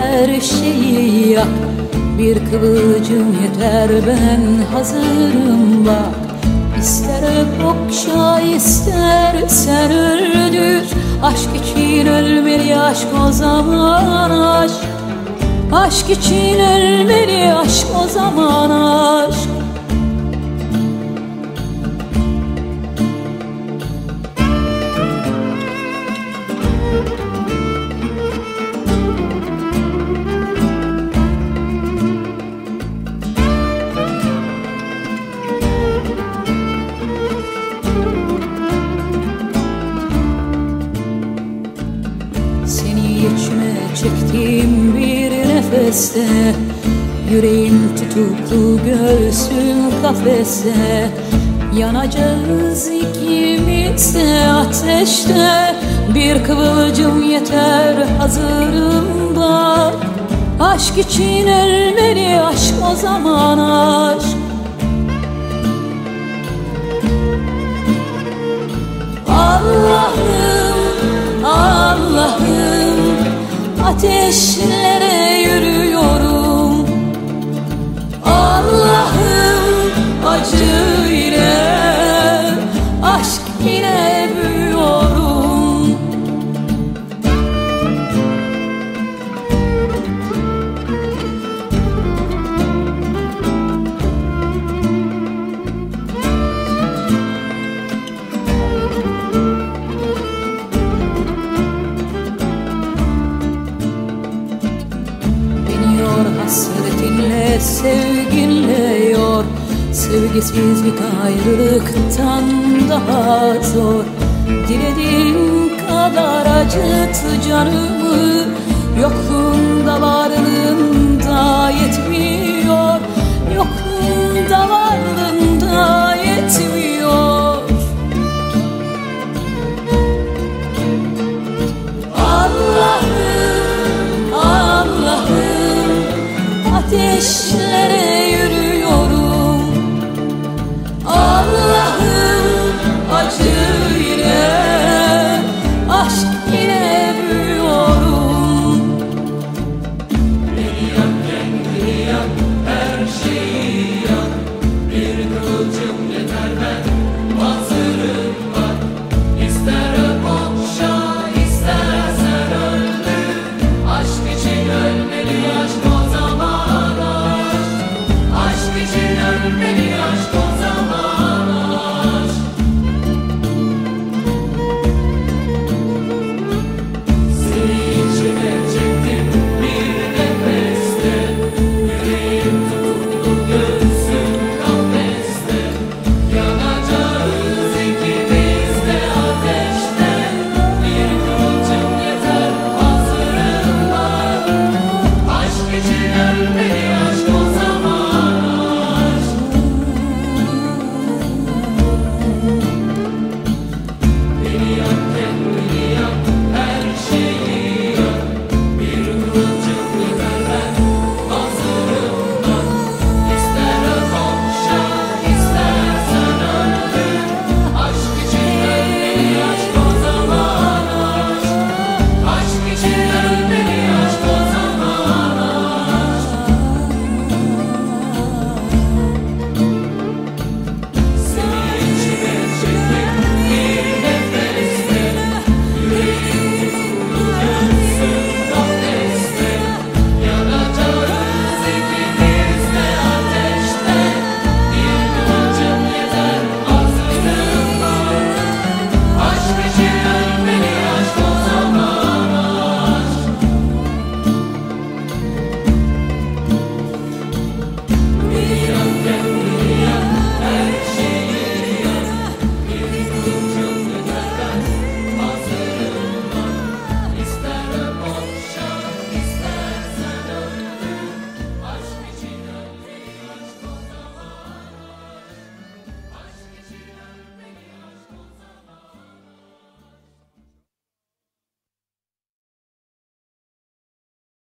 her şeyi yak. Bir kıvılcım yeter ben hazırım bak. İster okşa istersen öldür. Aşk için ölmeli aşk o zaman aşk. Aşk için ölmeli aşk o zaman aşk çektiğim bir nefeste Yüreğim tutuklu göğsüm kafeste. Yanacağız ikimiz de ateşte Bir kıvılcım yeter hazırım bak Aşk için ölmeli aşk o zaman aşk. Allah'ım, Allah'ım Ateşlere yürüyorum. Allah'ım acı sevginle yor Sevgisizlik ayrılıktan daha zor. Dilediğin kadar acıt canımı Yokluğunda işlere me.